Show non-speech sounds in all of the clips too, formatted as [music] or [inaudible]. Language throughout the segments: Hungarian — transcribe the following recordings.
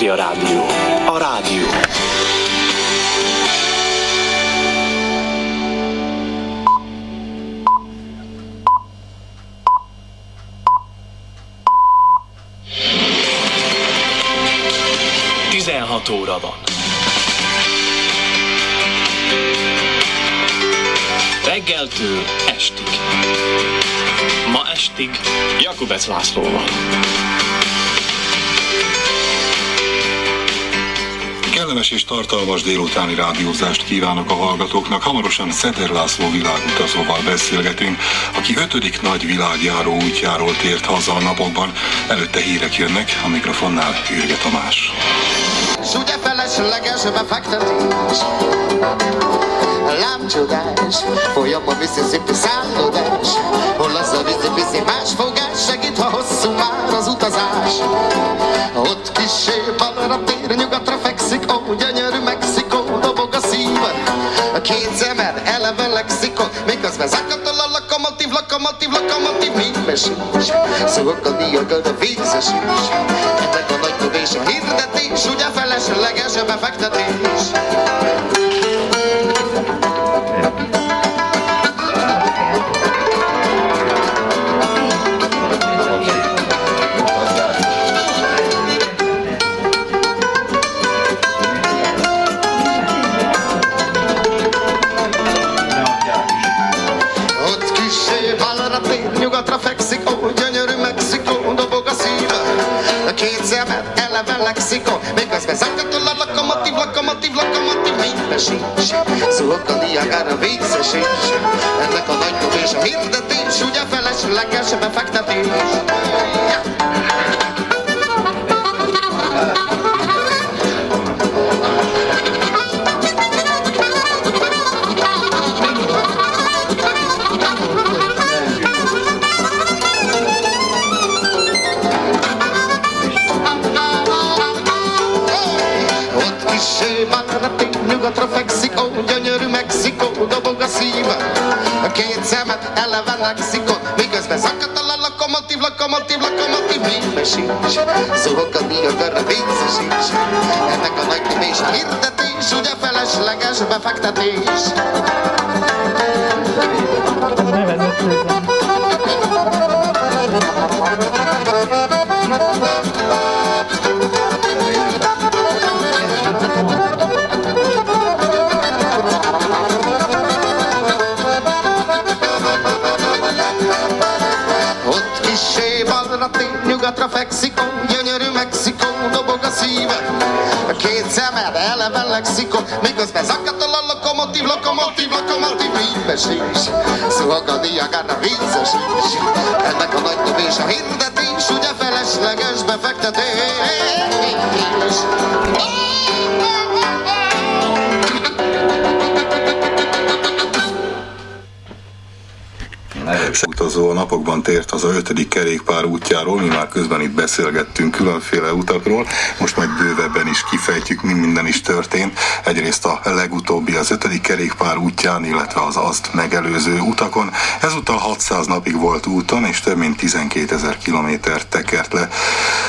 Pátria Rádió. A rádió. Tizenhat óra van. Reggeltől estig. Ma estig Jakubec Lászlóval. Kellemes és tartalmas délutáni rádiózást kívánok a hallgatóknak. Hamarosan Szeder László világutazóval beszélgetünk, aki ötödik nagy világjáró útjáról tért haza a napokban. Előtte hírek jönnek, a mikrofonnál Ürge Tamás. Ugye felesleges befektetés Lámcsodás, folyam a Mississippi szállodás Hol az a vízi más fogás Segít, ha hosszú már az utazás. Ott kisé balra tér, nyugatra fekszik Ó, gyönyörű Mexikó, dobog a szív A két szemed eleve lexikon Miközben zakatol a lokomotív, lokomotív, lokomotív Mímes is, szóval a diagal a vízes is. A nagy tudés a hirdetés Ugye felesleges a befektetés zakatol a lokomotív, lokomotív, lokomotív, minden sincs. Szóval a Niagara vízes is. Ennek a nagy és a hirdetés, ugye felesleges befektetés. Ott szemet eleve lexikon, miközben zakatol a lokomotív, lokomotív, lokomotív, sincs. Zuhog a Niagara vízes is. Ennek a nagy és a hirdetés, ugye felesleges befektetés. Ott nyugatra fekszik, ó, gyönyörű Mexikó, dobog a szíve. A két szemed eleve lexikon, miközben zakatol a lokomotív, lokomotív, lokomotív, vízes is. Szóval a Niagara vízes is. Ennek a nagy és a hirdetés, ugye felesleges befektetés. Utazó a napokban tért az a ötödik kerékpár útjáról, mi már közben itt beszélgettünk különféle utakról, most majd bővebben is kifejtjük, mi minden is történt. Egyrészt a legutóbbi az ötödik kerékpár útján, illetve az azt megelőző utakon. Ezúttal 600 napig volt úton, és több mint 12 ezer kilométert tekert le.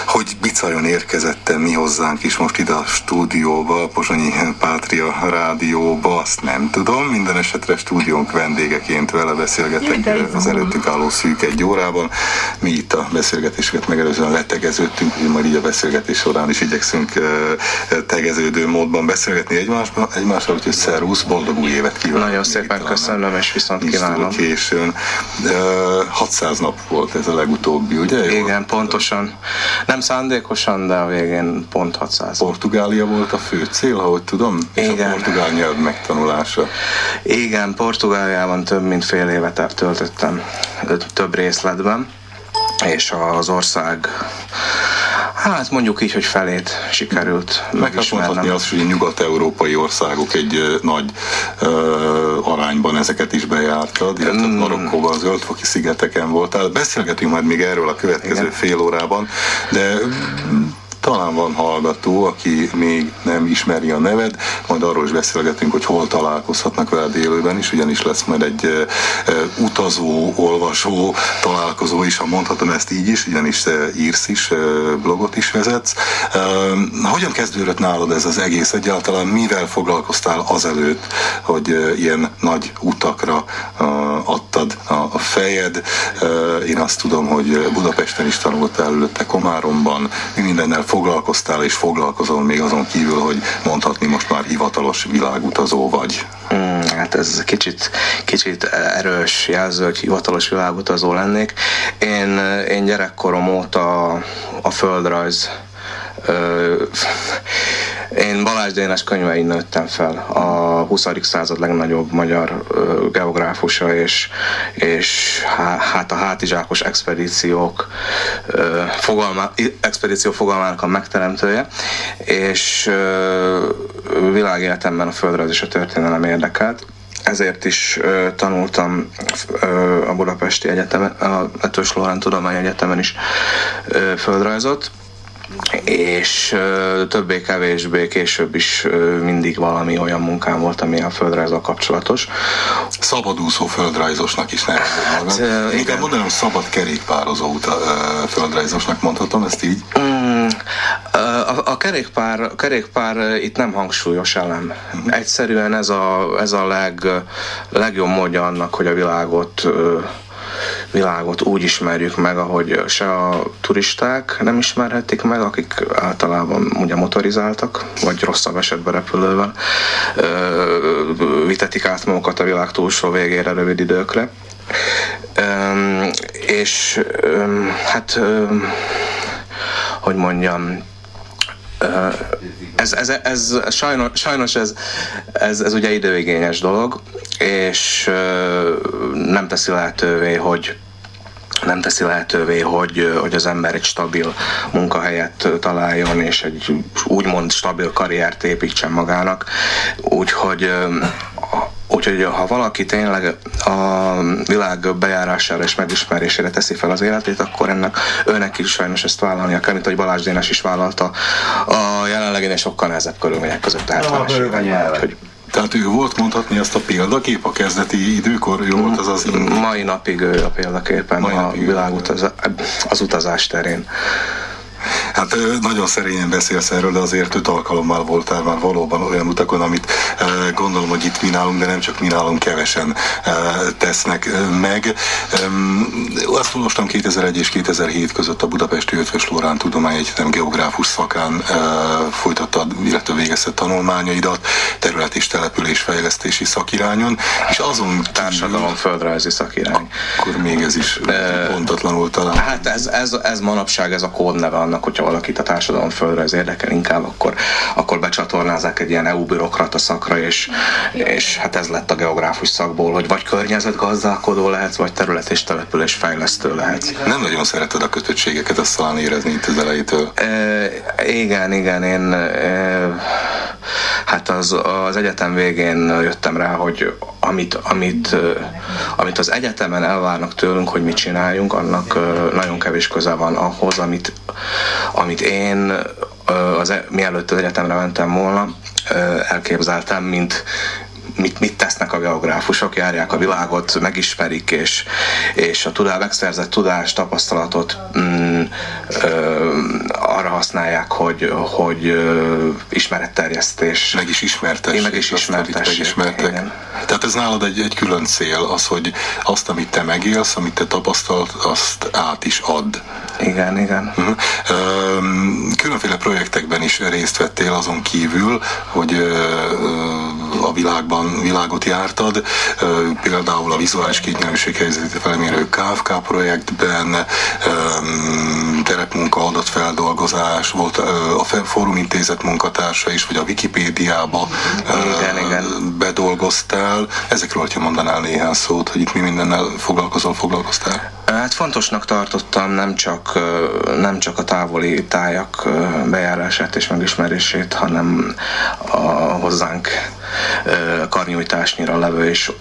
Hogy bicajon érkezett mi hozzánk is most ide a stúdióba, a Pozsonyi Pátria Rádióba, azt nem tudom. Minden esetre stúdiónk vendégeként vele beszélgetek az előttünk álló szűk egy órában. Mi itt a beszélgetéseket megelőzően letegeződtünk, hogy majd így a beszélgetés során is igyekszünk tegeződő módban beszélgetni egymásban, egymással, úgyhogy szervusz, boldog új évet kívánok! Nagyon szépen köszönöm, és viszont kívánom. későn. Eh, 600 nap volt ez a legutóbbi, ugye? Igen, pontosan. Nem szándékosan, de a végén pont 600. Portugália volt a fő cél, ahogy tudom, és a Igen. portugál nyelv megtanulása. Igen, Portugáliában több mint fél évet töltöttem több részletben, és az ország, hát mondjuk így, hogy felét sikerült Meg hát megismernem. azt, hogy nyugat-európai országok egy nagy ö, arányban ezeket is bejártad, illetve Mm. Marokkóban, Zöldfoki szigeteken voltál. Beszélgetünk majd még erről a következő Igen. fél órában, de talán van hallgató, aki még nem ismeri a neved, majd arról is beszélgetünk, hogy hol találkozhatnak veled élőben is, ugyanis lesz majd egy utazó, olvasó találkozó is, ha mondhatom ezt így is, ugyanis írsz is, blogot is vezetsz. Uh, hogyan kezdődött nálad ez az egész egyáltalán? Mivel foglalkoztál azelőtt, hogy ilyen nagy utakra adtad a, fejed? Én azt tudom, hogy Budapesten is tanultál előtte Komáromban, mi mindennel foglalkoztál és foglalkozol még azon kívül, hogy mondhatni most már hivatalos világutazó vagy. Mm, hát ez kicsit, kicsit erős jelző, hogy hivatalos világutazó lennék. Én, én gyerekkorom óta a földrajz én Balázs Dénes könyvein nőttem fel, a 20. század legnagyobb magyar geográfusa, és, és hát a hátizsákos expedíciók fogalma, expedíció fogalmának a megteremtője, és világéletemben a földrajz és a történelem érdekelt ezért is uh, tanultam uh, a Budapesti Egyetemen, a Etös Lorán Tudomány Egyetemen is uh, földrajzot, és többé-kevésbé később is mindig valami olyan munkám volt, ami a földrajzzal kapcsolatos. Szabadúszó földrajzosnak is nevezett hát, Inkább mondanom, szabad kerékpározó földrajzosnak mondhatom ezt így? Mm, a, a, kerékpár, a kerékpár itt nem hangsúlyos elem. Egyszerűen ez a, ez a leg, legjobb módja annak, hogy a világot világot úgy ismerjük meg, ahogy se a turisták nem ismerhetik meg, akik általában ugye motorizáltak, vagy rosszabb esetben repülővel vitetik át magukat a világ túlsó végére rövid időkre. És hát hogy mondjam, ez, ez, ez, ez sajnos, sajnos ez, ez, ez ugye időigényes dolog, és nem teszi lehetővé, hogy nem teszi lehetővé, hogy, hogy az ember egy stabil munkahelyet találjon, és egy úgymond stabil karriert építsen magának. Úgyhogy Úgyhogy ha valaki tényleg a világ bejárására és megismerésére teszi fel az életét, akkor ennek őnek is sajnos ezt vállalnia kell, mint hogy Balázs Dénes is vállalta a jelenlegén és sokkal nehezebb körülmények között a 70-es Tehát ő volt mondhatni ezt a példakép a kezdeti időkor, ő volt az az... Mai napig ő a példaképen Mai a világutazás, az utazás terén. Hát nagyon szerényen beszélsz erről, de azért öt alkalommal voltál már valóban olyan utakon, amit gondolom, hogy itt mi nálunk, de nem csak mi nálunk kevesen tesznek meg. Azt olvastam 2001 és 2007 között a Budapesti Ötvös Lórán Tudományegyetem geográfus szakán folytattad, illetve végezted tanulmányaidat, terület és település fejlesztési szakirányon, és azon társadalom földrajzi szakirány. Akkor még ez is pontatlanul talán. Hát ez, ez, ez manapság, ez a kódneve annak, hogyha valakit a társadalom ez érdekel inkább, akkor, akkor becsatornázzák egy ilyen EU bürokrata szakra, és, és hát ez lett a geográfus szakból, hogy vagy környezetgazdálkodó lehetsz, vagy terület és település fejlesztő lehetsz. Nem nagyon szereted a kötöttségeket, azt talán érezni itt az elejétől. E, igen, igen, én e, hát az, az egyetem végén jöttem rá, hogy amit, amit, amit az egyetemen elvárnak tőlünk, hogy mit csináljunk, annak nagyon kevés köze van ahhoz, amit, amit én az, e, mielőtt az egyetemre mentem volna, elképzeltem, mint, mit, mit tesznek a geográfusok, járják a világot, megismerik, és, és a tudás, megszerzett tudást, tapasztalatot mm, ö, arra használják, hogy, hogy ö, ismeretterjesztés. Meg is ismertessék. Meg is ismertessék. Igen. Tehát ez nálad egy, egy külön cél, az, hogy azt, amit te megélsz, amit te tapasztalt, azt át is add. Igen, igen. Uh-huh. Különféle projektekben is részt vettél azon kívül, hogy a világban világot jártad, például a vizuális kétnyelvűség helyzetét felmérő KFK projektben, terepmunka, adatfeldolgozás, volt a Fórum Intézet munkatársa is, vagy a Wikipédiába igen, igen. bedolgoztál. Ezekről, hogyha mondanál néhány szót, hogy itt mi mindennel foglalkozol, foglalkoztál? Hát fontosnak tartottam nem csak, nem csak a távoli tájak bejárását és megismerését, hanem a hozzánk karnyújtásnyira levő és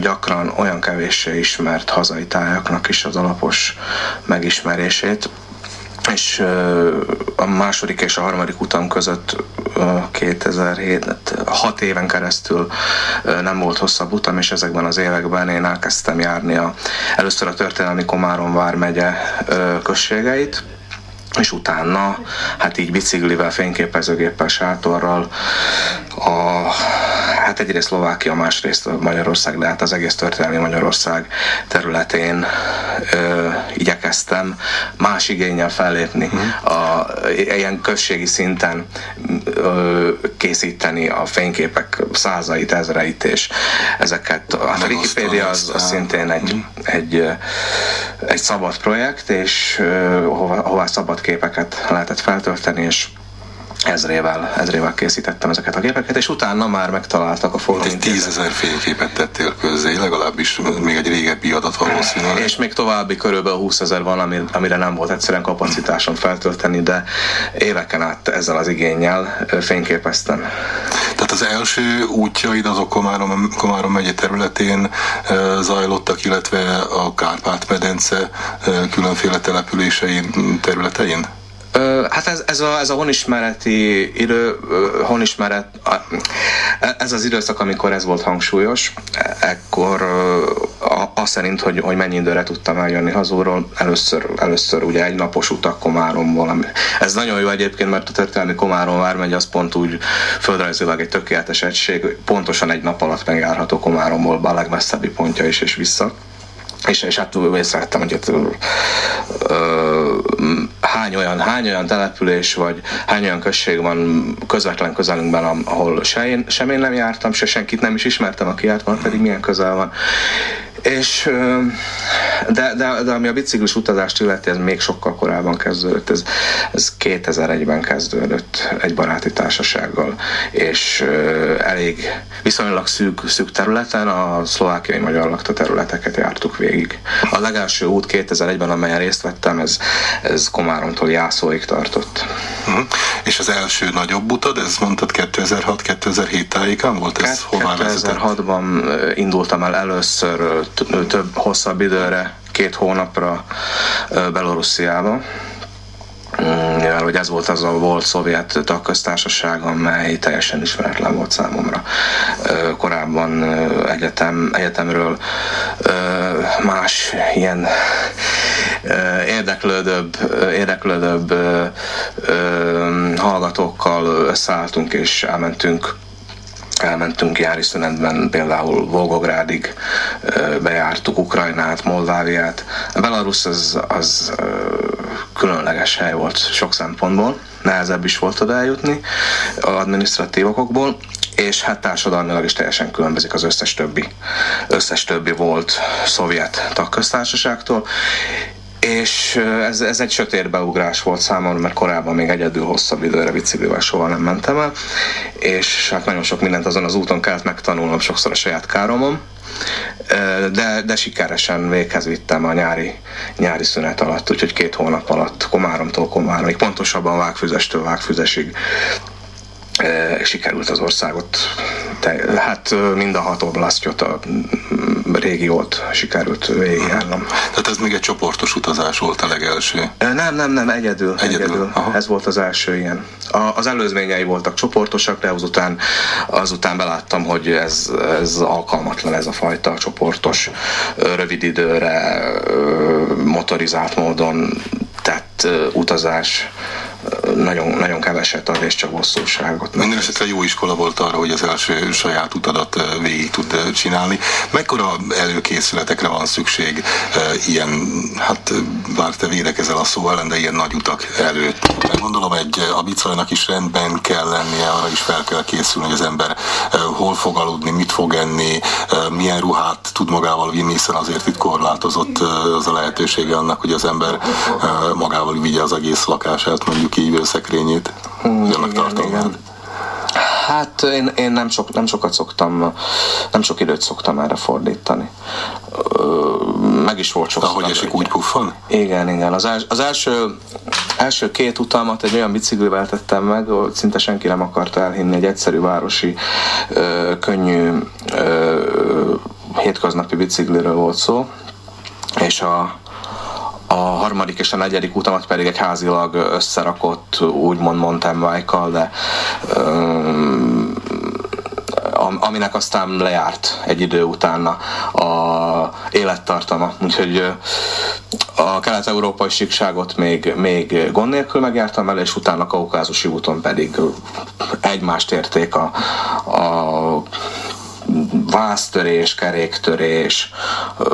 gyakran olyan kevéssé ismert hazai tájaknak is az alapos megismerését. És a második és a harmadik utam között 2007, 6 éven keresztül nem volt hosszabb utam, és ezekben az években én elkezdtem járni a, először a történelmi Komárom vármegye községeit, és utána, hát így biciklivel, fényképezőgéppel, sátorral a, hát egyrészt Szlovákia, másrészt Magyarország, de hát az egész történelmi Magyarország területén ö, igyekeztem más igényel fellépni, mm. a, ilyen községi szinten ö, készíteni a fényképek százait, ezreit, és ezeket, hát a Wikipedia az, az szintén egy, mm. egy, egy szabad projekt, és ö, hova, hová szabad képeket lehetett feltölteni, és ezrével, ezrével készítettem ezeket a képeket, és utána már megtaláltak a forró Tízezer fényképet tettél közzé, legalábbis még egy régebbi adat valószínűleg. És még további körülbelül 20 ezer van, amire nem volt egyszerűen kapacitásom feltölteni, de éveken át ezzel az igényel fényképeztem. Tehát az első útjaid azok Komárom, Komárom megye területén zajlottak, illetve a Kárpát-medence különféle településein területein? Hát ez, ez, a, ez a honismereti idő, honismeret, ez az időszak, amikor ez volt hangsúlyos, ekkor azt szerint, hogy, hogy mennyi időre tudtam eljönni hazúról, először, először ugye egy napos utak Komáromból. Ami, ez nagyon jó egyébként, mert a történelmi Komárom vármegy az pont úgy földrajzilag egy tökéletes egység, pontosan egy nap alatt megjárható Komáromból a legmesszebbi pontja is és vissza és, és hát észrevettem, hogy ott, ö, hány, olyan, hány olyan település, vagy hány olyan község van közvetlen közelünkben, ahol se én, sem én nem jártam, se senkit nem is ismertem, aki járt, van, pedig milyen közel van. És, de, de, de ami a biciklis utazást illeti, ez még sokkal korábban kezdődött. Ez, ez 2001-ben kezdődött egy baráti társasággal, és elég viszonylag szűk, szűk területen a szlovákiai magyar lakta területeket jártuk végig. A legelső út 2001-ben, amelyen részt vettem, ez, ez Komáromtól Jászóig tartott. Uh-huh. És az első nagyobb utad, ez mondtad 2006-2007 tájékán volt? Ez 2006-ban indultam el először több hosszabb időre, két hónapra Belorussziába mm, mivel ez volt az a volt szovjet tagköztársaság, amely teljesen ismeretlen volt számomra. Korábban egyetem, egyetemről más ilyen érdeklődőbb, érdeklődőbb hallgatókkal összeálltunk és elmentünk elmentünk jári szünetben például Volgográdig, bejártuk Ukrajnát, Moldáviát. Belarus az, az különleges hely volt sok szempontból, nehezebb is volt oda eljutni adminisztratív okokból, és hát társadalmilag is teljesen különbözik az összes többi, összes többi volt szovjet tagköztársaságtól, és ez, ez egy sötét beugrás volt számomra, mert korábban még egyedül hosszabb időre biciklivel soha nem mentem el, és hát nagyon sok mindent azon az úton kellett megtanulnom, sokszor a saját káromon, de, de sikeresen véghez vittem a nyári, nyári szünet alatt, úgyhogy két hónap alatt Komáromtól Komáromig, pontosabban Vágfüzestől Vágfüzesig sikerült az országot, te, hát mind a hat oblasztjot, a régiót sikerült végigjárnom. Tehát ez még egy csoportos utazás volt a legelső? Nem, nem, nem, egyedül. Egyedül. egyedül. Ez volt az első ilyen. A, az előzményei voltak csoportosak, de azután, azután beláttam, hogy ez, ez alkalmatlan ez a fajta csoportos, rövid időre, motorizált módon tett utazás nagyon, nagyon keveset ad, és csak bosszúságot. Minden esetre jó iskola volt arra, hogy az első saját utadat végig tud csinálni. Mekkora előkészületekre van szükség ilyen, hát bár te védekezel a szó ellen, de ilyen nagy utak előtt? Mert gondolom egy a bicajnak is rendben kell lennie, arra is fel kell készülni, hogy az ember hol fog aludni, mit fog enni, milyen ruhát tud magával vinni, hiszen azért itt korlátozott az a lehetősége annak, hogy az ember magával vigye az egész lakását, mondjuk kívülszekrényét, mm, igen, igen. Hát én, én nem, sok, nem sokat szoktam, nem sok időt szoktam erre fordítani. Meg is volt sokszor. Ahogy esik, úgy puffan? Igen, igen. Az, els, az első, első két utalmat egy olyan biciklivel tettem meg, hogy szinte senki nem akarta elhinni, egy egyszerű városi, könnyű, hétköznapi bicikliről volt szó, és a, a harmadik és a negyedik utamat pedig egy házilag összerakott, úgymond mountain bike de aminek aztán lejárt egy idő után a élettartama. Úgyhogy a kelet-európai síkságot még, még gond nélkül megjártam el, és utána a kaukázusi úton pedig egymást érték a, a vásztörés, keréktörés,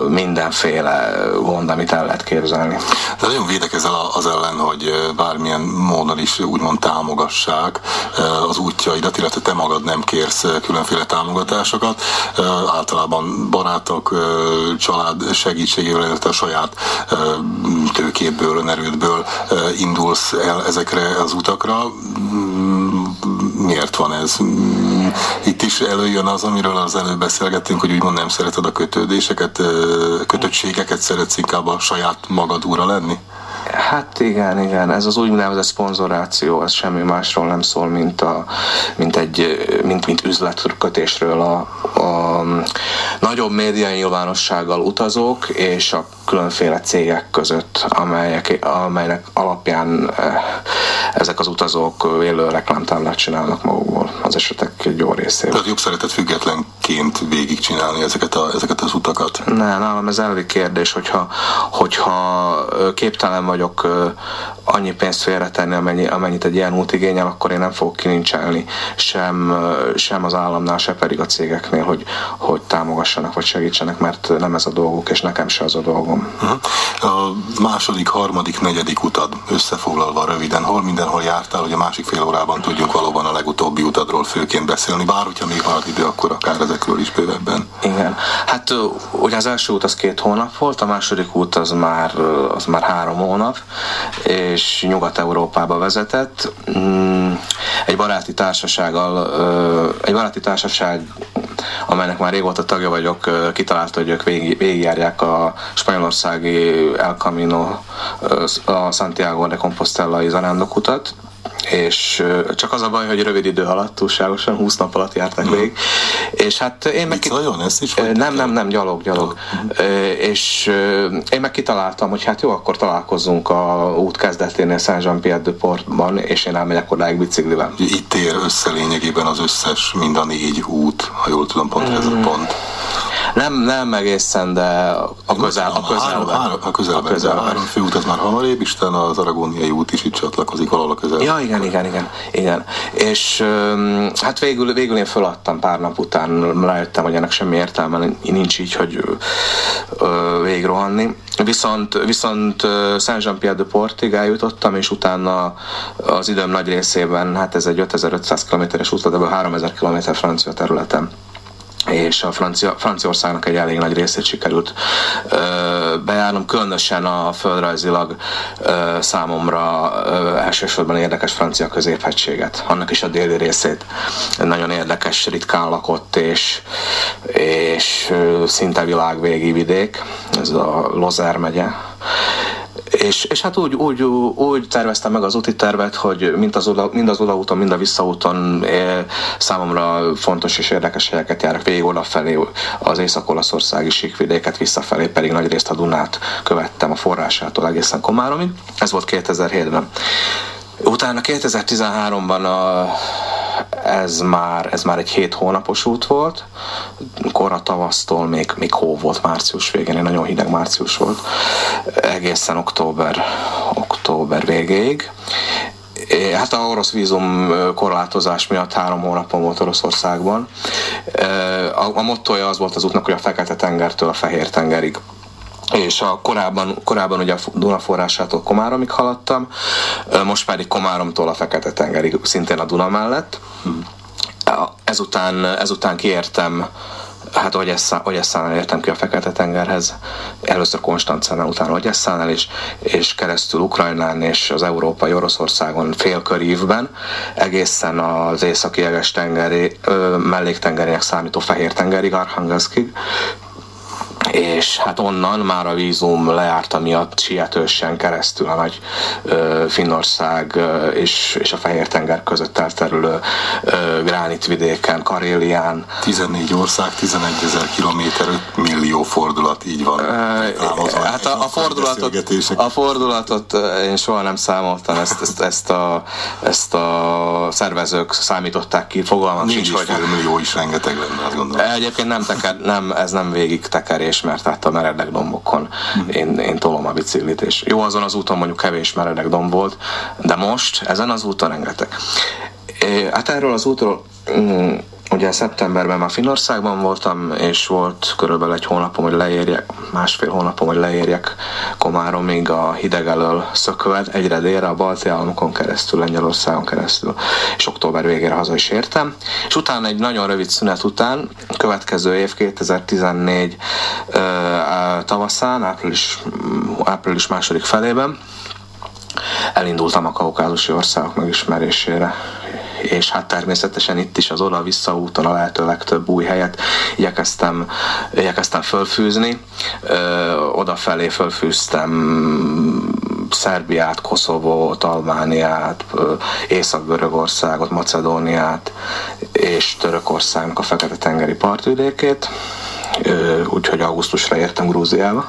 mindenféle gond, amit el lehet képzelni. De nagyon védekezel az ellen, hogy bármilyen módon is úgymond támogassák az útjaidat, illetve te magad nem kérsz különféle támogatásokat. Általában barátok, család segítségével, illetve a saját tőkéből, önerődből indulsz el ezekre az utakra. Miért van ez? Itt is előjön az, amiről az előbb beszélgettünk, hogy úgymond nem szereted a kötődéseket, kötöttségeket, szeretsz inkább a saját magad úra lenni? Hát igen, igen, ez az úgynevezett szponzoráció, ez semmi másról nem szól, mint, a, mint egy mint, mint üzletkötésről a, a nagyobb média nyilvánossággal utazók és a különféle cégek között, amelyek, amelynek alapján eh, ezek az utazók élő reklámtáblát csinálnak magukból az esetek egy jó részében. Tehát jobb szeretet függetlenként végigcsinálni ezeket, a, ezeket az utakat? Ne, nálam ez elvi kérdés, hogyha, hogyha képtelen vagyok annyi pénzt félretenni, amennyi, amennyit egy ilyen út igényel, akkor én nem fogok kilincselni sem, sem az államnál, se pedig a cégeknél, hogy, hogy támogassanak vagy segítsenek, mert nem ez a dolguk, és nekem se az a dolgom. A második, harmadik, negyedik utad összefoglalva röviden, hol mindenhol jártál, hogy a másik fél órában tudjunk valóban a legutóbbi utadról főként beszélni, bár hogyha még marad idő, akkor akár ezekről is bővebben. Igen, hát ugye az első út az két hónap volt, a második út az már, az már három hónap, és Nyugat-Európába vezetett. Mm, egy baráti társasággal, egy baráti társaság amelynek már régóta tagja vagyok, kitalálta, hogy ők végig, végigjárják a spanyolországi El Camino, a Santiago de Compostela-i zarándokutat, és csak az a baj, hogy rövid idő alatt, túlságosan 20 nap alatt jártak mm. végig. És hát én meg... Vajon ezt is Nem, nem, nem, gyalog, gyalog. Mm. És én meg kitaláltam, hogy hát jó, akkor találkozzunk a út kezdeténél Saint-Jean-Pierre-de-Portban, és én elmegyek odáig biciklivel. Itt ér össze lényegében az összes, mind a négy út, ha jól tudom, pont mm. ez a hmm. pont. Nem, nem egészen, de a közel, a közelben. Három, a közelben, a közelben. három főút az már hamarébb, Isten az Aragóniai út is itt csatlakozik valahol a közelben. Ja, igen, igen, igen, igen. És hát végül, végül én föladtam pár nap után, rájöttem, hogy ennek semmi értelme nincs így, hogy végigrohanni. Viszont, viszont Saint-Jean-Pierre de Portig eljutottam, és utána az időm nagy részében, hát ez egy 5500 km-es út, ebből 3000 km francia területen és a Francia, Franciaországnak egy elég nagy részét sikerült ö, bejárnom, különösen a földrajzilag ö, számomra ö, elsősorban érdekes francia középhegységet, annak is a déli részét. Nagyon érdekes, ritkán lakott és, és ö, szinte világvégi vidék, ez a Lozer megye és, és hát úgy, úgy, úgy terveztem meg az úti tervet, hogy mind az, oda, mind az odaúton, mind a visszaúton eh, számomra fontos és érdekes helyeket járok végig odafelé, az észak-olaszországi síkvidéket, visszafelé pedig nagy részt a Dunát követtem a forrásától egészen Komáromig. Ez volt 2007-ben. Utána 2013-ban a, ez már, ez már egy hét hónapos út volt, kora tavasztól még, még hó volt március végén, egy nagyon hideg március volt, egészen október, október végéig. Hát a orosz vízum korlátozás miatt három hónapon volt Oroszországban. A, a mottoja az volt az útnak, hogy a Fekete-tengertől a Fehér-tengerig és a korábban, korábban ugye a Duna forrásától Komáromig haladtam, most pedig Komáromtól a Fekete-tengerig, szintén a Duna mellett. Ezután, ezután kiértem hát Ogyesszánál értem ki a Fekete-tengerhez, először Konstancánál, utána Ogyesszánál, és, és keresztül Ukrajnán és az európai Oroszországon félkörívben, egészen az északi jeges tengeri, melléktengerének számító Fehér-tengerig, Arhangelskig, és hát onnan már a vízum lejárta miatt sietősen keresztül a nagy ö, Finnország ö, és, és a Fehér-tenger között elterülő ö, gránitvidéken, Karélián. 14 ország, 11 ezer kilométer, 5 millió fordulat, így van. hát a, a, fordulatot, a fordulatot én soha nem számoltam, ezt, ezt, ezt, a, ezt a szervezők számították ki, fogalmam sincs, hogy... millió is rengeteg lenne, azt gondolom. Egyébként nem, teker, nem, ez nem végig tekerés kevés, mert hát a meredek dombokon én, én tolom a biciklit, és jó, azon az úton mondjuk kevés meredek domb volt, de most ezen az úton rengeteg. É, hát erről az útról mm, Ugye szeptemberben már Finországban voltam, és volt körülbelül egy hónapom, hogy leérjek, másfél hónapom, hogy leérjek Komáromig a hideg elől szökvet, egyre délre a balti államokon keresztül, Lengyelországon keresztül, és október végére haza is értem. És utána egy nagyon rövid szünet után, következő év 2014 tavaszán, április, április második felében, elindultam a kaukázusi országok megismerésére és hát természetesen itt is az oda-vissza úton a lehető legtöbb új helyet igyekeztem, igyekeztem fölfűzni. Ö, odafelé fölfűztem Szerbiát, Koszovót, Albániát, Észak-Görögországot, Macedóniát és Törökországnak a Fekete-tengeri partvidékét, úgyhogy augusztusra értem Grúziába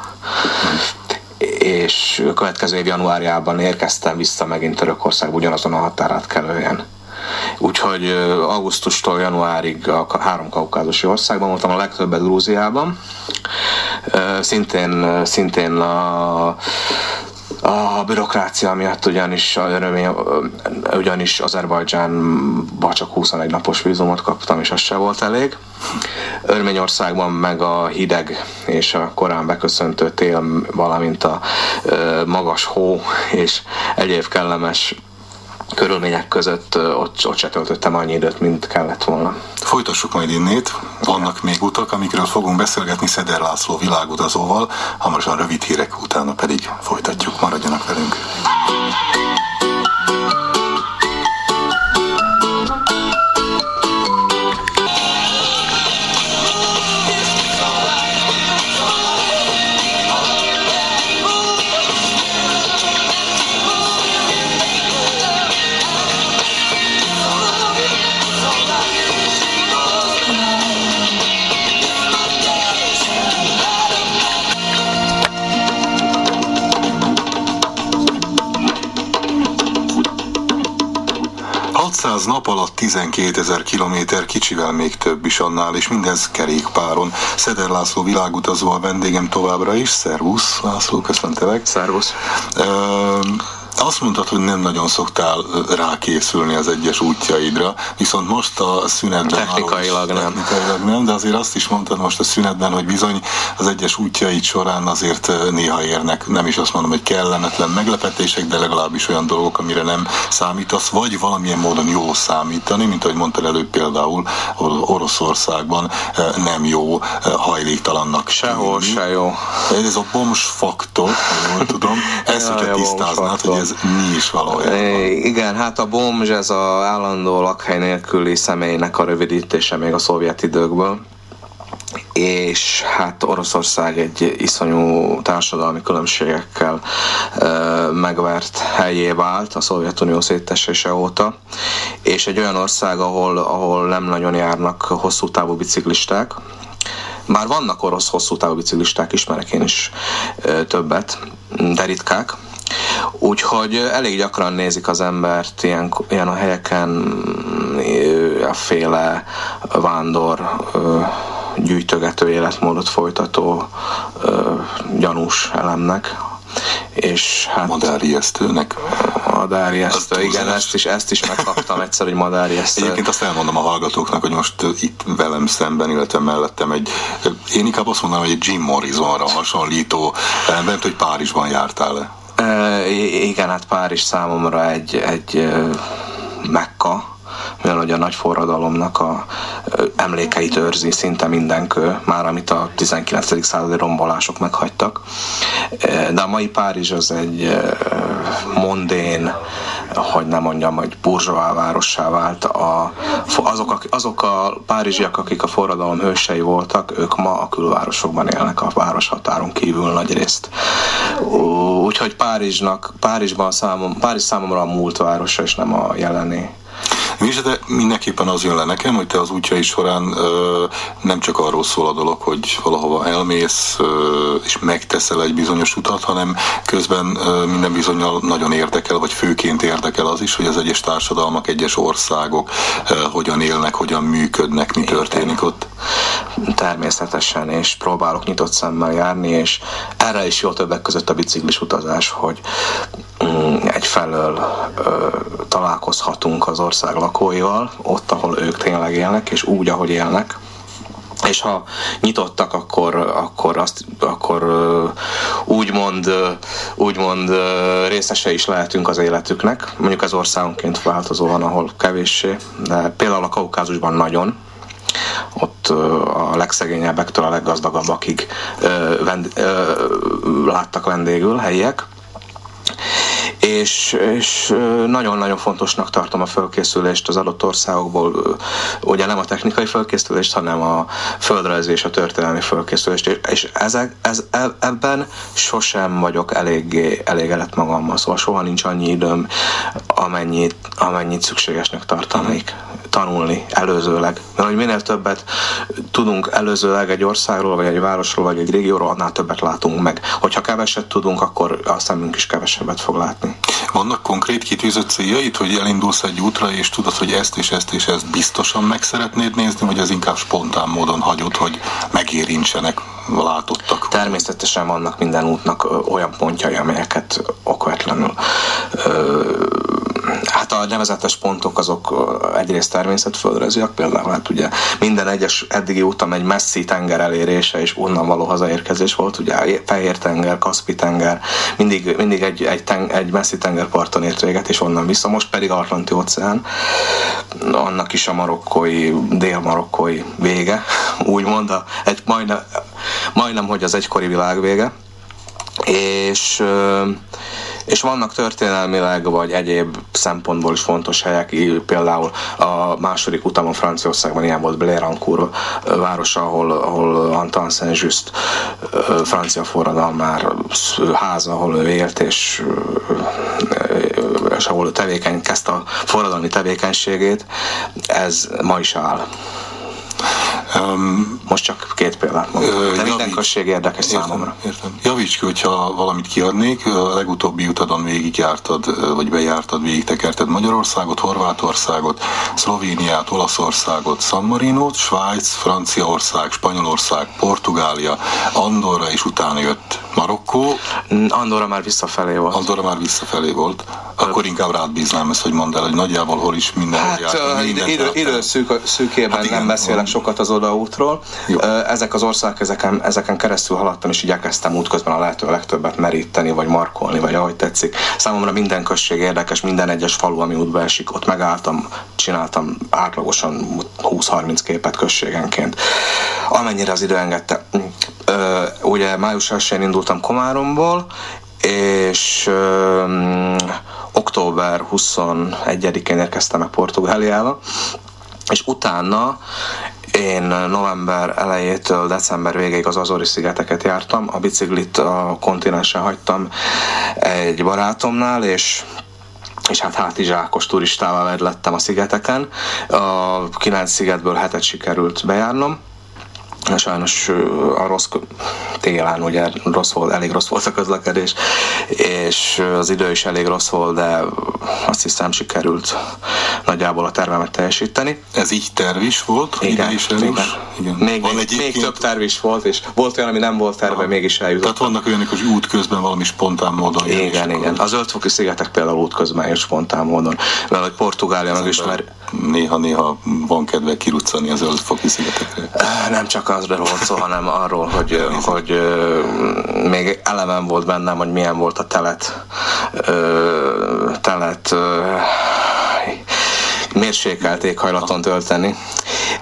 és következő év januárjában érkeztem vissza megint Törökországba ugyanazon a határátkelően. Úgyhogy augusztustól januárig a három kaukázusi országban voltam, a legtöbbet Grúziában. Szintén, szintén a a bürokrácia miatt ugyanis, a örömény, ugyanis Azerbajdzsánba csak 21 napos vízumot kaptam, és az se volt elég. Örményországban meg a hideg és a korán beköszöntő tél, valamint a magas hó és egyéb kellemes körülmények között ott, ott se töltöttem annyi időt, mint kellett volna. Folytassuk majd innét. Vannak még utak, amikről fogunk beszélgetni Szeder László világutazóval, hamarosan rövid hírek utána pedig folytatjuk. Maradjanak velünk! 600 nap alatt 12 ezer kilométer, kicsivel még több is annál, és mindez kerékpáron. Szeder László világutazó a vendégem továbbra is. Szervusz, László, köszöntelek. Szervusz. Uh, azt mondtad, hogy nem nagyon szoktál rákészülni az egyes útjaidra, viszont most a szünetben... Technikailag nem. Technikailag nem, de azért azt is mondtad most a szünetben, hogy bizony az egyes útjaid során azért néha érnek, nem is azt mondom, hogy kellemetlen meglepetések, de legalábbis olyan dolgok, amire nem számítasz, vagy valamilyen módon jó számítani, mint ahogy mondtad előbb például Oroszországban nem jó hajléktalannak. Sehol se jó. Ez a boms faktor, jól tudom, [laughs] ezt, hogyha tisztáznád, hogy ez mi is valójában. Igen, hát a BOMZ ez a állandó lakhely nélküli személynek a rövidítése még a szovjet időkből. És hát Oroszország egy iszonyú társadalmi különbségekkel e, megvert helyé vált a Szovjetunió szétesése óta, és egy olyan ország, ahol, ahol nem nagyon járnak hosszú távú biciklisták, bár vannak orosz hosszú távú biciklisták, ismerek én is e, többet, de ritkák, Úgyhogy elég gyakran nézik az embert ilyen, ilyen a helyeken a féle vándor gyűjtögető életmódot folytató gyanús elemnek, és hát... Madárjesztőnek. Madárjesztő, igen, ezt is, ezt is megkaptam egyszer, hogy madárjesztő. Egyébként azt elmondom a hallgatóknak, hogy most itt velem szemben, illetve mellettem egy, én inkább azt mondanám, hogy egy Jim Morrisonra hasonlító ember, hogy Párizsban jártál le. Igen, hát Párizs számomra egy, egy mekka, mivel hogy a nagy forradalomnak a emlékeit őrzi szinte mindenkő, már amit a 19. századi rombolások meghagytak. De a mai Párizs az egy mondén, hogy nem mondjam, hogy burzsóá várossá vált. A, azok, a, azok a párizsiak, akik a forradalom hősei voltak, ők ma a külvárosokban élnek a város határon kívül nagy részt. Úgyhogy Párizsnak, Párizsban számom, Párizs számomra a múlt városa, és nem a jelené. És de mindenképpen az jön le nekem, hogy te az útjai során ö, nem csak arról szól a dolog, hogy valahova elmész ö, és megteszel egy bizonyos utat, hanem közben ö, minden bizonyal nagyon érdekel, vagy főként érdekel az is, hogy az egyes társadalmak, egyes országok ö, hogyan élnek, hogyan működnek, mi történik ott. Természetesen, és próbálok nyitott szemmel járni, és erre is jó többek között a biciklis utazás, hogy mm, egyfelől ö, találkozhatunk az ország lakóival, ott, ahol ők tényleg élnek, és úgy, ahogy élnek, és ha nyitottak, akkor, akkor, azt, akkor úgymond, úgymond részese is lehetünk az életüknek. Mondjuk ez országonként változó van, ahol kevéssé, de például a Kaukázusban nagyon, ott a legszegényebbektől a leggazdagabbakig vend, láttak vendégül helyiek, és, és nagyon-nagyon fontosnak tartom a fölkészülést az adott országokból, ugye nem a technikai fölkészülést, hanem a földrajzi és a történelmi fölkészülést, és ezek, ez, e, ebben sosem vagyok eléggé elégedett magammal, szóval soha nincs annyi időm, amennyit, amennyit szükségesnek tartanék tanulni előzőleg. Mert hogy minél többet tudunk előzőleg egy országról, vagy egy városról, vagy egy régióról, annál többet látunk meg. Hogyha keveset tudunk, akkor a szemünk is kevesebbet fog látni. Vannak konkrét kitűzött céljait, hogy elindulsz egy útra, és tudod, hogy ezt és ezt és ezt biztosan meg szeretnéd nézni, vagy ez inkább spontán módon hagyod, hogy megérintsenek látottak? Természetesen vannak minden útnak olyan pontjai, amelyeket okvetlenül hát a nevezetes pontok azok egyrészt természetföldrajziak, például hát ugye minden egyes eddigi útam egy messzi tenger elérése és onnan való hazaérkezés volt, ugye Fehér tenger, Kaspi tenger, mindig, mindig egy, egy, ten, egy messzi tengerparton ért véget, és onnan vissza, most pedig Atlanti óceán, annak is a marokkói, dél-marokkói vége, [laughs] úgymond, egy majdnem, majdnem, hogy az egykori világ vége, és és vannak történelmileg vagy egyéb szempontból is fontos helyek, például a második utamon Franciaországban ilyen volt Blérancourt városa, ahol, ahol Antoine Saint-Just francia forradalmár háza, ahol ő élt, és, és ahol tevékeny, kezdte a forradalmi tevékenységét, ez ma is áll. Um, Most csak két példát mondom. De javít, minden község érdekes értem, számomra. Értem. Javíts ki, hogyha valamit kiadnék, a legutóbbi utadon végigjártad, vagy bejártad, végigtekerted Magyarországot, Horvátországot, Szlovéniát, Olaszországot, San Marinót, Svájc, Franciaország, Spanyolország, Portugália, Andorra, és utána jött Marokkó. Andorra már visszafelé volt. Andorra már visszafelé volt. Akkor inkább rád bíznám ezt, hogy mondd el, hogy nagyjából hol is minden hát, jártam, idő, idő szűk, szűkében hát igen, nem beszélek van. sokat az odaútról. Jó. Ezek az országok, ezeken, ezeken keresztül haladtam, és igyekeztem útközben a lehető legtöbbet meríteni, vagy markolni, vagy ahogy tetszik. Számomra minden község érdekes, minden egyes falu, ami útba esik, ott megálltam, csináltam átlagosan 20-30 képet községenként. Amennyire az idő engedte. Ugye május 1 indultam Komáromból, és ö, október 21-én érkeztem meg Portugáliába, és utána én november elejétől december végéig az Azori szigeteket jártam, a biciklit a kontinensen hagytam egy barátomnál, és és hát hátizsákos turistával lettem a szigeteken. A kilenc szigetből hetet sikerült bejárnom, sajnos a rossz télen ugye rossz volt, elég rossz volt a közlekedés, és az idő is elég rossz volt, de azt hiszem sikerült nagyjából a tervemet teljesíteni. Ez így terv is volt? Igen, is igen. igen. Még, Van még, még több terv is volt, és volt olyan, ami nem volt terve, mégis eljutott. Tehát vannak olyanok, hogy út közben valami spontán módon. Igen, igen. Az Zöldfoki szigetek például út közben és spontán módon, mert hogy Portugália megismer. Néha-néha van kedve kiruccani az Zöldfoki szigetekre. Nem csak azról volt szó, hanem arról, hogy, hogy még elemen volt bennem, hogy milyen volt a telet, telet mérsékelt éghajlaton tölteni.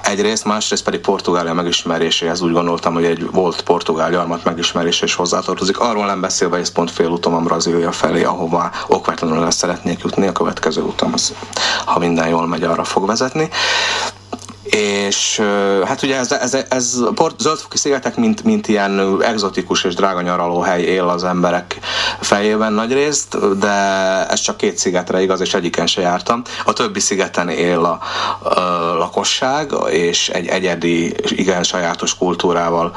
Egyrészt, másrészt pedig Portugália megismeréséhez úgy gondoltam, hogy egy volt portugál gyarmat megismerése is hozzátartozik. Arról nem beszélve, hogy ez pont fél a Brazília felé, ahová okvetlenül el szeretnék jutni, a következő utam, az, ha minden jól megy, arra fog vezetni és hát ugye ez, ez, ez Port, Zöldfoki szigetek, mint, mint ilyen egzotikus és drága nyaraló hely él az emberek fejében nagy részt, de ez csak két szigetre igaz, és egyiken se jártam. A többi szigeten él a, a lakosság, és egy egyedi, igen sajátos kultúrával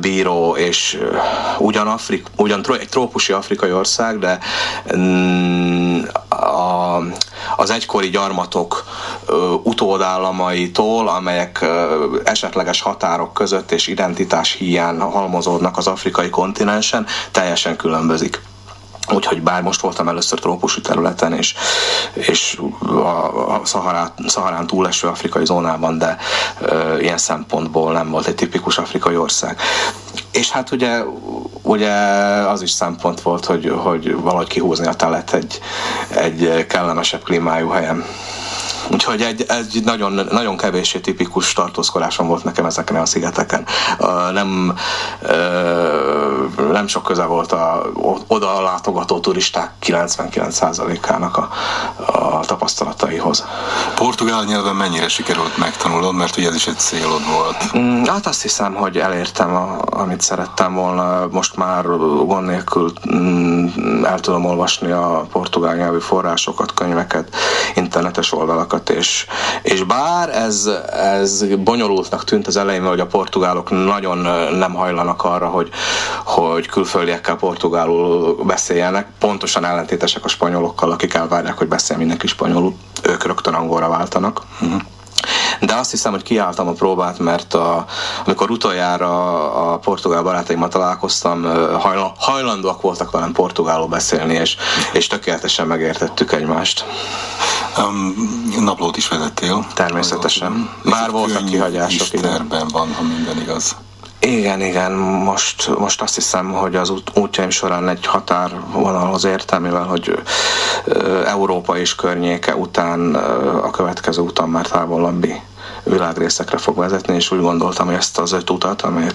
bíró, és ugyan, Afrik, ugyan egy trópusi afrikai ország, de mm, a, az egykori gyarmatok utódállamaitól, amelyek esetleges határok között és identitás hiány halmozódnak az afrikai kontinensen, teljesen különbözik. Úgyhogy bár most voltam először trópusi területen, és, és a, a Szaharát, Szaharán túleső afrikai zónában, de e, ilyen szempontból nem volt egy tipikus afrikai ország. És hát ugye, ugye az is szempont volt, hogy, hogy valahogy kihúzni a telet egy, egy kellemesebb klímájú helyen. Úgyhogy egy, egy nagyon, nagyon kevéssé tipikus tartózkodásom volt nekem ezeken a szigeteken. Nem, nem sok köze volt a oda látogató turisták 99%-ának a, a tapasztalataihoz. Portugál nyelven mennyire sikerült megtanulod, mert ugye ez is egy célod volt? Mm, hát azt hiszem, hogy elértem, a, amit szerettem volna. Most már gond nélkül mm, el tudom olvasni a portugál nyelvű forrásokat, könyveket, internetes oldalakat, játékosokat, és, és bár ez, ez bonyolultnak tűnt az elején, hogy a portugálok nagyon nem hajlanak arra, hogy, hogy külföldiekkel portugálul beszéljenek, pontosan ellentétesek a spanyolokkal, akik elvárják, hogy beszél mindenki spanyolul, ők rögtön angolra váltanak. Uh-huh. De azt hiszem, hogy kiálltam a próbát, mert a, amikor utoljára a portugál barátaimmal találkoztam, hajlandóak voltak velem portugálul beszélni, és, és tökéletesen megértettük egymást. Um, naplót is vezettél? Természetesen. Már voltak kihagyások. Terben van, ha minden igaz. Igen, igen, most, most azt hiszem, hogy az út, útjaim során egy határvonalhoz értem, mivel hogy Európa és környéke után a következő utam már távolabbi világrészekre fog vezetni, és úgy gondoltam, hogy ezt az öt utat, amelyet,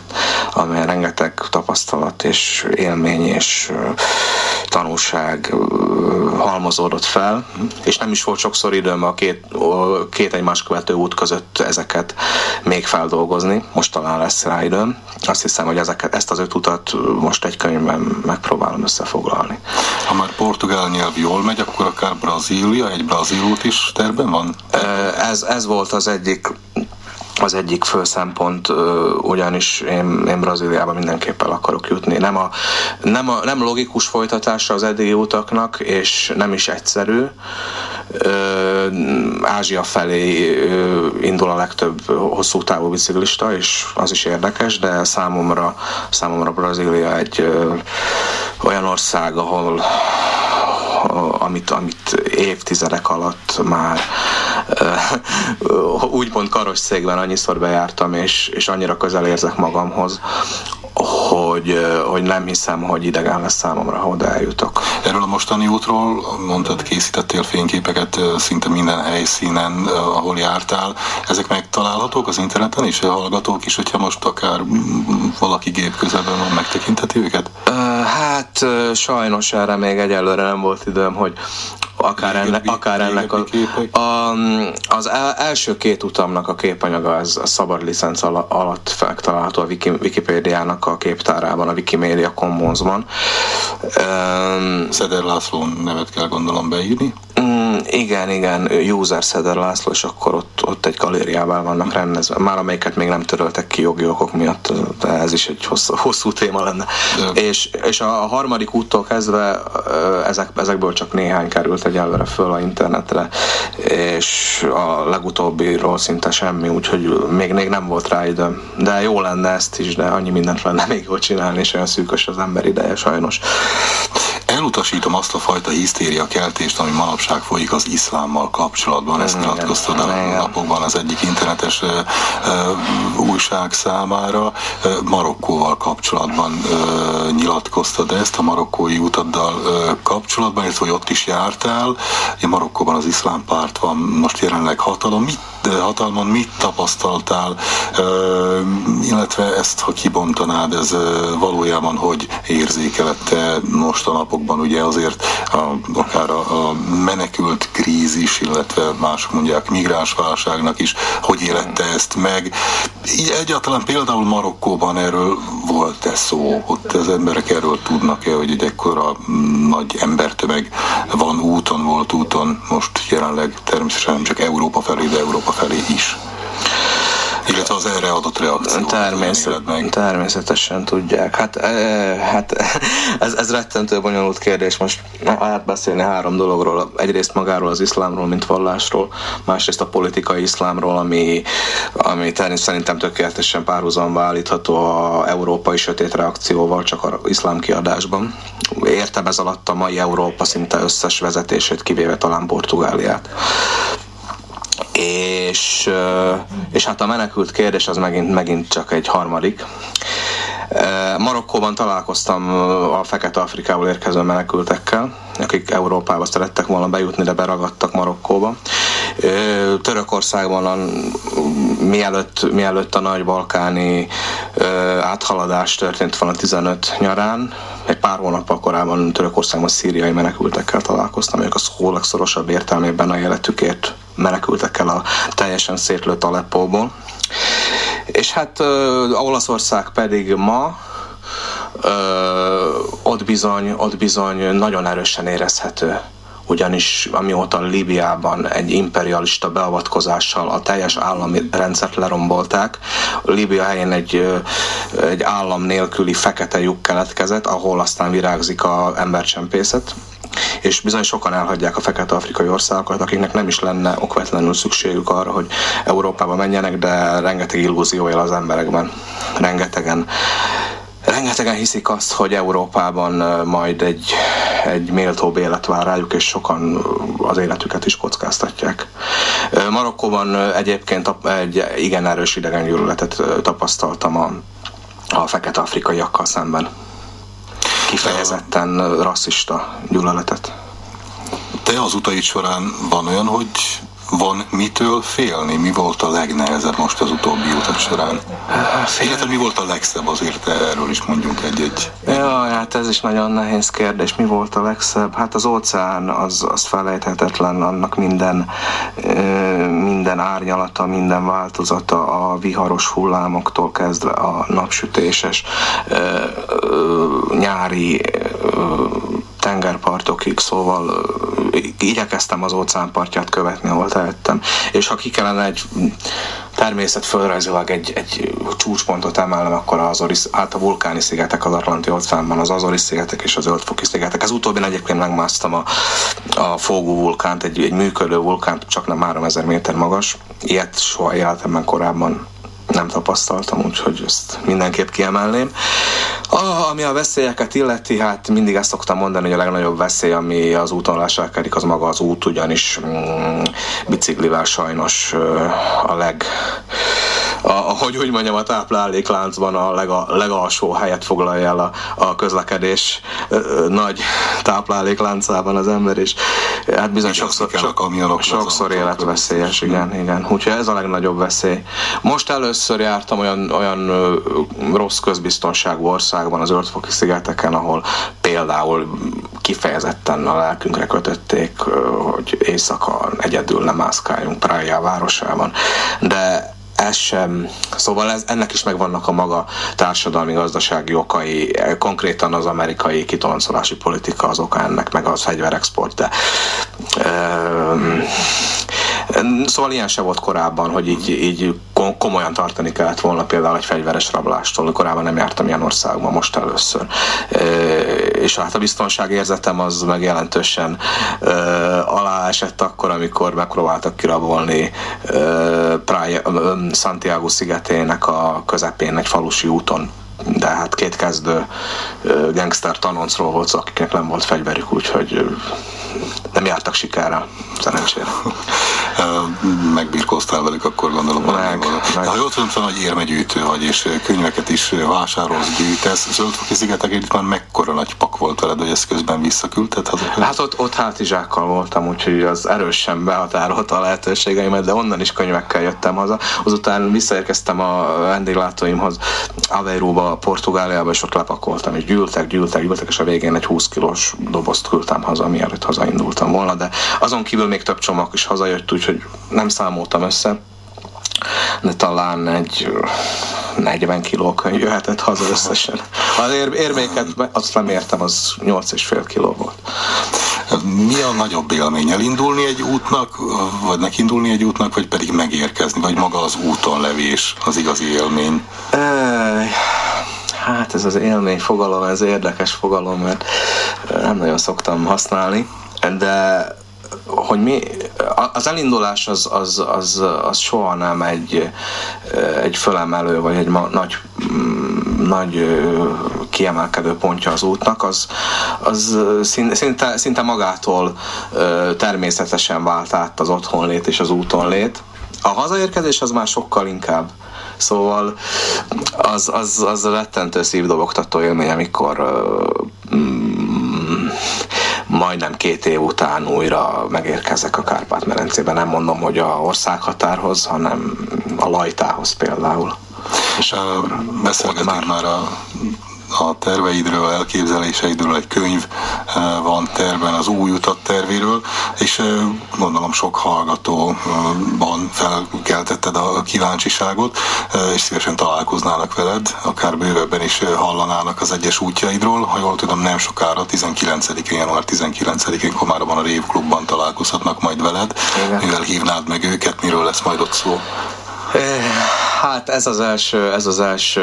amely rengeteg tapasztalat és élmény és tanulság halmozódott fel, és nem is volt sokszor időm a két, két egymás követő út között ezeket még feldolgozni. Most talán lesz rá időm. Azt hiszem, hogy ezeket, ezt az öt utat most egy könyvben megpróbálom összefoglalni. Ha már portugál nyelv jól megy, akkor akár Brazília, egy brazil út is terben van? Ez, ez volt az egyik az egyik fő szempont, ugyanis én, én Brazíliába mindenképpen akarok jutni. Nem, a, nem, a, nem logikus folytatása az eddigi utaknak, és nem is egyszerű. Ázsia felé indul a legtöbb hosszú távú biciklista, és az is érdekes, de számomra, számomra Brazília egy olyan ország, ahol amit, amit évtizedek alatt már úgymond karosszékben annyiszor bejártam, és, és annyira közel érzek magamhoz, hogy, hogy nem hiszem, hogy idegen lesz számomra, ha oda eljutok. Erről a mostani útról mondtad, készítettél fényképeket szinte minden helyszínen, ahol jártál. Ezek megtalálhatók az interneten és a hallgatók is, hogyha most akár valaki gép közelben van, megtekintheti őket? Hát sajnos erre még egyelőre nem volt időm, hogy akár, enne, akár ennek a, a, az első két utamnak a képanyaga az a szabad licenc alatt feltalálható a Wiki, Wikipédiának a képtárában, a Wikimedia Commonsban. Szeder László nevet kell gondolom beírni. Mm, igen, igen, user Szeder László, és akkor ott, ott egy galériával vannak rendezve. Már amelyiket még nem töröltek ki jogi okok miatt, de ez is egy hosszú, hosszú téma lenne. De. És, és a harmadik úttól kezdve ezek, ezekből csak néhány került egyelőre föl a internetre, és a legutóbbiról szinte semmi, úgyhogy még, még nem volt rá időm. De jó lenne ezt is, de annyi mindent lenne [laughs] még jól csinálni, és olyan szűkös az ember ideje sajnos. Elutasítom azt a fajta hisztéria keltést, ami manapság folyik az iszlámmal kapcsolatban. Ezt nyilatkoztad a napokban az egyik internetes uh, újság számára. Marokkóval kapcsolatban uh, nyilatkoztad ezt, a marokkói utaddal uh, kapcsolatban, illetve hogy ott is jártál. Marokkóban az iszlám párt van most jelenleg hatalom. Mit hatalmon mit tapasztaltál, illetve ezt, ha kibontanád, ez valójában hogy érzékelette most a napokban, ugye azért a, akár a, a menekült krízis, illetve mások mondják migránsválságnak is, hogy élette ezt meg. Így egyáltalán például Marokkóban erről volt-e szó, ott az emberek erről tudnak-e, hogy egy ekkora nagy embertömeg van úton, volt úton, most jelenleg természetesen nem csak Európa felé, de Európa felé is illetve az erre adott reakció. Természet, természetesen tudják. Hát, e, hát [laughs] ez, ez rettentő bonyolult kérdés. Most átbeszélni három dologról. Egyrészt magáról az iszlámról, mint vallásról, másrészt a politikai iszlámról, ami, ami szerintem tökéletesen párhuzamba állítható a európai sötét reakcióval, csak az iszlám kiadásban. Értem ez alatt a mai Európa szinte összes vezetését, kivéve talán Portugáliát és, és hát a menekült kérdés az megint, megint csak egy harmadik. Marokkóban találkoztam a Fekete Afrikából érkező menekültekkel, akik Európába szerettek volna bejutni, de beragadtak Marokkóba. Törökországban a, mielőtt, mielőtt a nagy balkáni áthaladás történt volna 15 nyarán, egy pár hónappal korábban Törökországban szíriai menekültekkel találkoztam, ők a szó legszorosabb értelmében a életükért menekültek el a teljesen szétlőtt Aleppóból. És hát uh, Olaszország pedig ma uh, ott, bizony, ott bizony nagyon erősen érezhető ugyanis amióta Líbiában egy imperialista beavatkozással a teljes állami rendszert lerombolták, Líbia helyén egy, egy állam nélküli fekete lyuk keletkezett, ahol aztán virágzik a embercsempészet, és bizony sokan elhagyják a fekete-afrikai országokat, akiknek nem is lenne okvetlenül szükségük arra, hogy Európába menjenek, de rengeteg illúzió él az emberekben. Rengetegen rengetegen hiszik azt, hogy Európában majd egy, egy méltóbb élet vár rájuk, és sokan az életüket is kockáztatják. Marokkóban egyébként egy igen erős gyűlöletet tapasztaltam a, a fekete-afrikaiakkal szemben kifejezetten rasszista gyűlöletet. Te az utaid során van olyan, hogy van mitől félni? Mi volt a legnehezebb most az utóbbi utat során? Illetve mi volt a legszebb azért erről is mondjunk egy-egy. Ja, hát ez is nagyon nehéz kérdés. Mi volt a legszebb? Hát az óceán az, az felejthetetlen, annak minden, minden árnyalata, minden változata, a viharos hullámoktól kezdve a napsütéses nyári tengerpartokig, szóval igyekeztem az óceánpartját követni, ahol tehettem. És ha ki kellene egy természetföldrajzilag egy, egy csúcspontot emelnem, akkor az Azori, hát a vulkáni szigetek az Atlanti óceánban, az Azori szigetek és az Öldfoki szigetek. Ez utóbbi egyébként megmásztam a, a Fogú vulkánt, egy, egy működő vulkánt, csak nem 3000 méter magas. Ilyet soha életemben korábban nem tapasztaltam, úgyhogy ezt mindenképp kiemelném. Ah, ami a veszélyeket illeti, hát mindig ezt szoktam mondani, hogy a legnagyobb veszély, ami az úton leselkedik, az maga az út, ugyanis mm, biciklivel sajnos a leg a, hogy úgy mondjam, a táplálékláncban a lega, legalsó helyet foglalja el a, a közlekedés ö, nagy táplálékláncában az ember, és hát bizony sokszor, sok, sokszor életveszélyes, igen, igen. Úgyhogy ez a legnagyobb veszély. Most először jártam olyan, olyan rossz közbiztonságú országban, az Ördfoki szigeteken, ahol például kifejezetten a lelkünkre kötötték, hogy éjszaka egyedül nem mászkáljunk Praia városában. De ez sem. Szóval ez, ennek is megvannak a maga társadalmi-gazdasági okai, konkrétan az amerikai kitoloncolási politika az oka ennek, meg az fegyverexport, de Szóval ilyen se volt korábban, hogy így, így komolyan tartani kellett volna például egy fegyveres rablástól. Korábban nem jártam ilyen országban, most először. És hát a biztonságérzetem az meg jelentősen aláesett akkor, amikor megpróbáltak kirabolni Santiago szigetének a közepén egy falusi úton de hát két kezdő gangster tanoncról volt akiknek nem volt fegyverük, úgyhogy nem jártak sikára, szerencsére. [laughs] Megbirkóztál velük, akkor gondolom meg, meg. Ha jól tudom, hogy érmegyűjtő vagy, és könyveket is vásárolsz, gyűjtesz. Zöldfoki szigetek itt már mekkora nagy pak volt veled, hogy ezt közben visszaküldted haza? Hát ott, ott hátizsákkal voltam, úgyhogy az erősen behatárolta a lehetőségeimet, de onnan is könyvekkel jöttem haza. Azután visszaérkeztem a vendéglátóimhoz Aveiróba, Portugáliába, és ott lepakoltam, és gyűltek, gyűltek, gyűltek, és a végén egy 20 kilós dobozt küldtem haza, mielőtt hazaindultam volna, de azon kívül még több csomag is hazajött, úgyhogy nem számoltam össze, de talán egy 40 kiló könyv jöhetett haza összesen. Az ér- érméket azt nem értem, az 8,5 kiló volt. Mi a nagyobb élmény? Elindulni egy útnak, vagy nekindulni egy útnak, vagy pedig megérkezni, vagy maga az úton levés az igazi élmény? Hát ez az élmény fogalom, ez érdekes fogalom, mert nem nagyon szoktam használni, de hogy mi, az elindulás az, az, az, az soha nem egy, egy fölemelő, vagy egy ma, nagy, nagy kiemelkedő pontja az útnak, az, az szinte, szinte magától természetesen vált át az otthonlét és az útonlét. A hazaérkezés az már sokkal inkább. Szóval az, az, az rettentő szívdobogtató élmény, amikor majdnem két év után újra megérkezek a Kárpát-merencében. Nem mondom, hogy a országhatárhoz, hanem a Lajtához például. És uh, beszélgetünk már a a terveidről, elképzeléseidről, egy könyv eh, van terben az új utat tervéről, és eh, gondolom sok hallgatóban felkeltetted a kíváncsiságot, eh, és szívesen találkoznának veled, akár bővebben is hallanának az egyes útjaidról. Ha jól tudom, nem sokára, 19-én, január 19-én Komárban a Rév Klubban találkozhatnak majd veled. Igen. Mivel hívnád meg őket, miről lesz majd ott szó? Hát ez az első, ez az első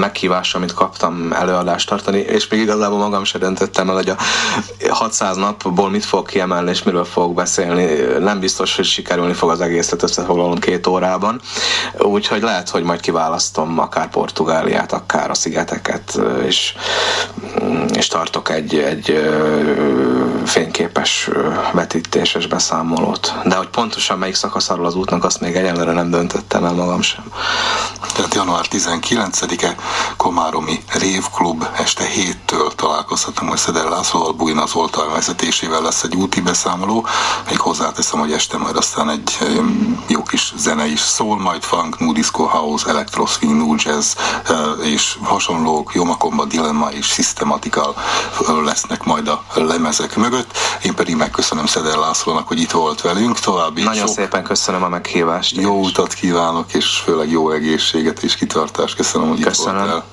meghívás, amit kaptam előadást tartani, és még igazából magam sem döntöttem el, hogy a 600 napból mit fog kiemelni, és miről fogok beszélni. Nem biztos, hogy sikerülni fog az egészet összefoglalom két órában. Úgyhogy lehet, hogy majd kiválasztom akár Portugáliát, akár a szigeteket, és, és tartok egy, egy fényképes vetítéses beszámolót. De hogy pontosan melyik szakaszáról az útnak, azt még egyelőre nem döntöttem el magam sem. Tehát január 19-e Komáromi Révklub este 7-től találkozhatunk majd Szeder Lászlóval, Bujna Zoltán vezetésével lesz egy úti beszámoló. Még hozzáteszem, hogy este majd aztán egy jó kis zene is szól, majd funk, new disco house, electro swing, new jazz és hasonlók, Jomakomba, Dilemma és Systematical lesznek majd a lemezek mögött. Én pedig megköszönöm Szeder Lászlónak, hogy itt volt velünk. További Nagyon sok szépen köszönöm a meghívást. Jó utat kívánok, és főleg jó egészséget és kitartást. Köszönöm, hogy Köszönöm. itt voltál.